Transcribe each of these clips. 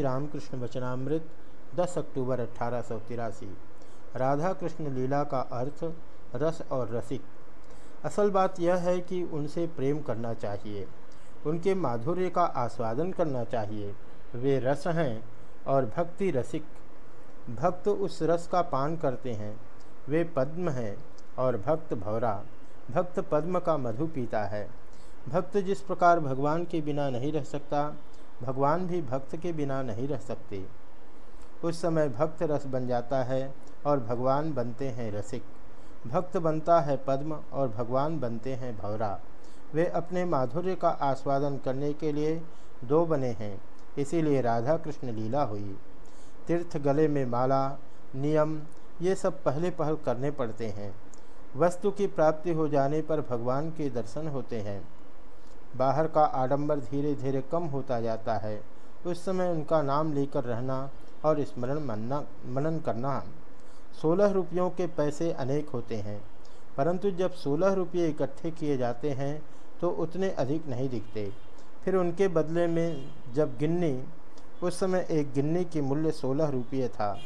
श्री रामकृष्ण वचनामृत 10 अक्टूबर अठारह सौ तिरासी। राधा कृष्ण लीला का अर्थ, रस और रसिक। असल बात यह है कि उनसे प्रेम करना चाहिए। उनके माधुर्य का आस्वादन करना चाहिए। वे रस हैं और भक्ति रसिक। भक्त उस रस का पान करते हैं। वे पद्म हैं और भक्त भवरा भक्त पद्म का मधु पीता है। भक्त जिस प्रकार भगवान के बिना नहीं रह सकता भगवान भी भक्त के बिना नहीं रह सकते। उस समय भक्त रस बन जाता है और भगवान बनते हैं रसिक। भक्त बनता है पद्म और भगवान बनते हैं भवरा वे अपने माधुर्य का आस्वादन करने के लिए दो बने हैं, इसीलिए राधा कृष्ण लीला हुई। तीर्थ गले में माला, नियम, ये सब पहले पहल करने पड़ते हैं। वस्तु की प्राप्ति हो जाने पर भगवान के दर्शन होते हैं। बाहर का आडंबर धीरे धीरे कम होता जाता है। उस समय उनका नाम लेकर रहना और स्मरण मनना, मनन करना। सोलह रुपयों के पैसे अनेक होते हैं, परंतु जब सोलह रुपये इकट्ठे किए जाते हैं तो उतने अधिक नहीं दिखते। फिर उनके बदले में जब गिन्नी, उस समय एक गिन्नी की मूल्य सोलह रुपये था।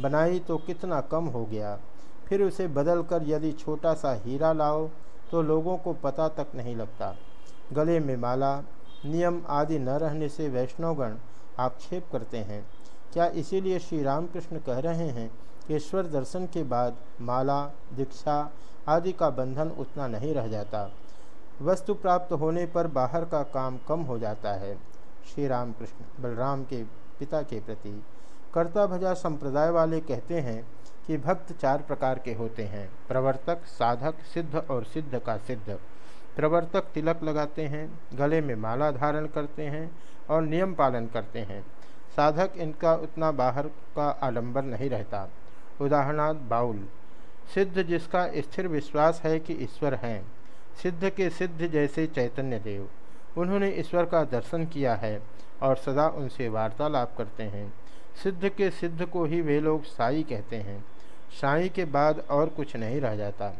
बनाई तो कितना कम हो गया। फिर उसे बदल कर यदि छोटा सा हीरा लाओ तो लोगों को पता तक नहीं लगता। गले में माला, नियम आदि न रहने से वैष्णवगण आक्षेप करते हैं। क्या इसीलिए श्री रामकृष्ण कह रहे हैं कि ईश्वर दर्शन के बाद माला, दीक्षा आदि का बंधन उतना नहीं रह जाता। वस्तु प्राप्त होने पर बाहर का काम कम हो जाता है। श्री राम कृष्ण बलराम के पिता के प्रति कर्ता भजा संप्रदाय वाले कहते हैं कि भक्त चार प्रकार के होते हैं। प्रवर्तक, साधक, सिद्ध और सिद्ध का सिद्ध। प्रवर्तक तिलक लगाते हैं, गले में माला धारण करते हैं और नियम पालन करते हैं। साधक इनका उतना बाहर का आडंबर नहीं रहता। उदाहरणार्थ, बाउल। सिद्ध जिसका स्थिर विश्वास है कि ईश्वर हैं, सिद्ध के सिद्ध जैसे चैतन्य देव। उन्होंने ईश्वर का दर्शन किया है और सदा उनसे वार्तालाप करते हैं। सिद्ध के सिद्ध को ही वे लोग साई कहते हैं। साई के बाद और कुछ नहीं रह जाता।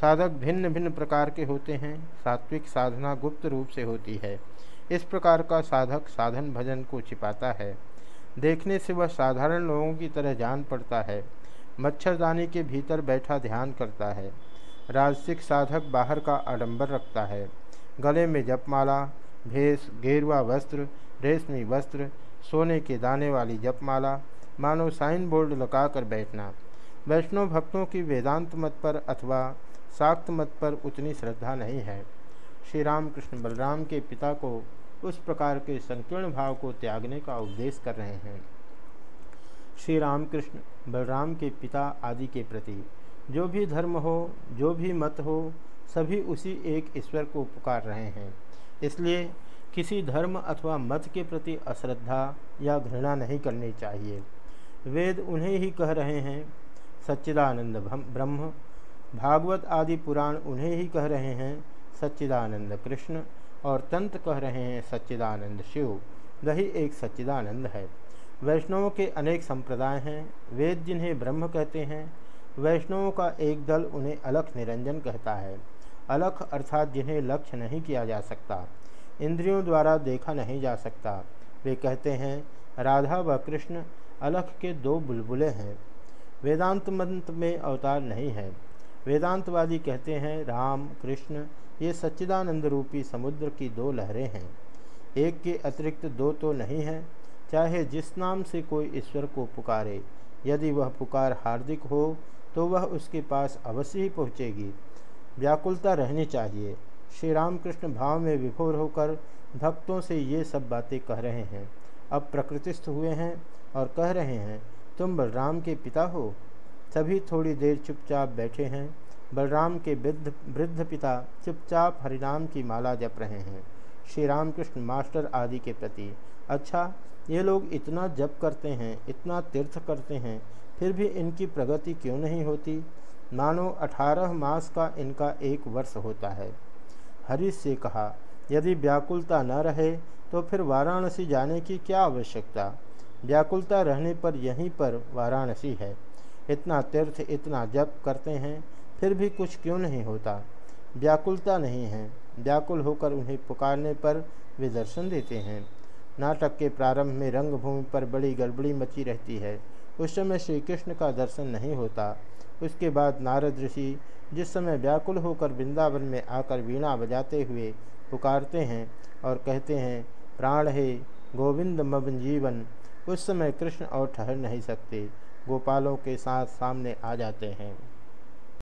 साधक भिन्न भिन्न प्रकार के होते हैं, सात्विक साधना गुप्त रूप से होती है। इस प्रकार का साधक साधन भजन को छिपाता है। देखने से वह साधारण लोगों की तरह जान पड़ता है, मच्छरदानी के भीतर बैठा ध्यान करता है। राजसिक साधक बाहर का आडंबर रखता है, गले में जपमाला, भेष, गेरुआ वस्त्र, रेशमी वस्त्र, सोने के दाने वाली जपमाला, मानो साइन बोर्ड लगाकर बैठना। वैष्णव भक्तों की वेदांत मत पर अथवा शाक्त मत पर उतनी श्रद्धा नहीं है। श्री रामकृष्ण बलराम के पिता को उस प्रकार के संकीर्ण भाव को त्यागने का उपदेश कर रहे हैं। श्री रामकृष्ण बलराम के पिता आदि के प्रति जो भी धर्म हो, जो भी मत हो, सभी उसी एक ईश्वर को पुकार रहे हैं। इसलिए किसी धर्म अथवा मत के प्रति अश्रद्धा या घृणा नहीं करनी चाहिए। वेद उन्हें ही कह रहे हैं, सच्चिदानंद ब्रह्म भागवत आदि पुराण उन्हें ही कह रहे हैं सच्चिदानंद कृष्ण और तंत्र कह रहे हैं सच्चिदानंद शिव। वही एक सच्चिदानंद है। वैष्णवों के अनेक संप्रदाय हैं, वेद जिन्हें ब्रह्म कहते हैं, वैष्णवों का एक दल उन्हें अलख निरंजन कहता है। अलख अर्थात जिन्हें लक्ष्य नहीं किया जा सकता, इंद्रियों द्वारा देखा नहीं जा सकता। वे कहते हैं, राधा व कृष्ण अलख के दो बुलबुले हैं। वेदांत मंत्र में अवतार नहीं है। वेदांतवादी कहते हैं, राम, कृष्ण, ये सच्चिदानंद रूपी समुद्र की दो लहरें हैं। एक के अतिरिक्त दो तो नहीं हैं। चाहे जिस नाम से कोई ईश्वर को पुकारे, यदि वह पुकार हार्दिक हो तो वह उसके पास अवश्य ही पहुँचेगी। व्याकुलता रहनी चाहिए। श्री रामकृष्ण भाव में विभोर होकर भक्तों से ये सब बातें कह रहे हैं। अब प्रकृतिस्थ हुए हैं और कह रहे हैं, तुम बलराम के पिता हो? सभी थोड़ी देर चुपचाप बैठे हैं। बलराम के वृद्ध वृद्ध पिता चुपचाप हरिनाम की माला जप रहे हैं। श्री रामकृष्ण मास्टर आदि के प्रति अच्छा ये लोग इतना जप करते हैं, इतना तीर्थ करते हैं, फिर भी इनकी प्रगति क्यों नहीं होती? मानो अठारह मास का इनका एक वर्ष होता है। हरीश से कहा, यदि व्याकुलता न रहे तो फिर वाराणसी जाने की क्या आवश्यकता? व्याकुलता रहने पर यहीं पर वाराणसी है। इतना तीर्थ, इतना जप करते हैं, फिर भी कुछ क्यों नहीं होता? व्याकुलता नहीं है। व्याकुल होकर उन्हें पुकारने पर वे दर्शन देते हैं। नाटक के प्रारंभ में रंगभूमि पर बड़ी गड़बड़ी मची रहती है। उस समय श्री कृष्ण का दर्शन नहीं होता। उसके बाद नारद ऋषि जिस समय व्याकुल होकर वृंदावन में आकर वीणा बजाते हुए पुकारते हैं और कहते हैं, प्राण हे, गोविंद मवन जीवन। उस समय कृष्ण और ठहर नहीं सकते। गोपालों के साथ सामने आ जाते हैं।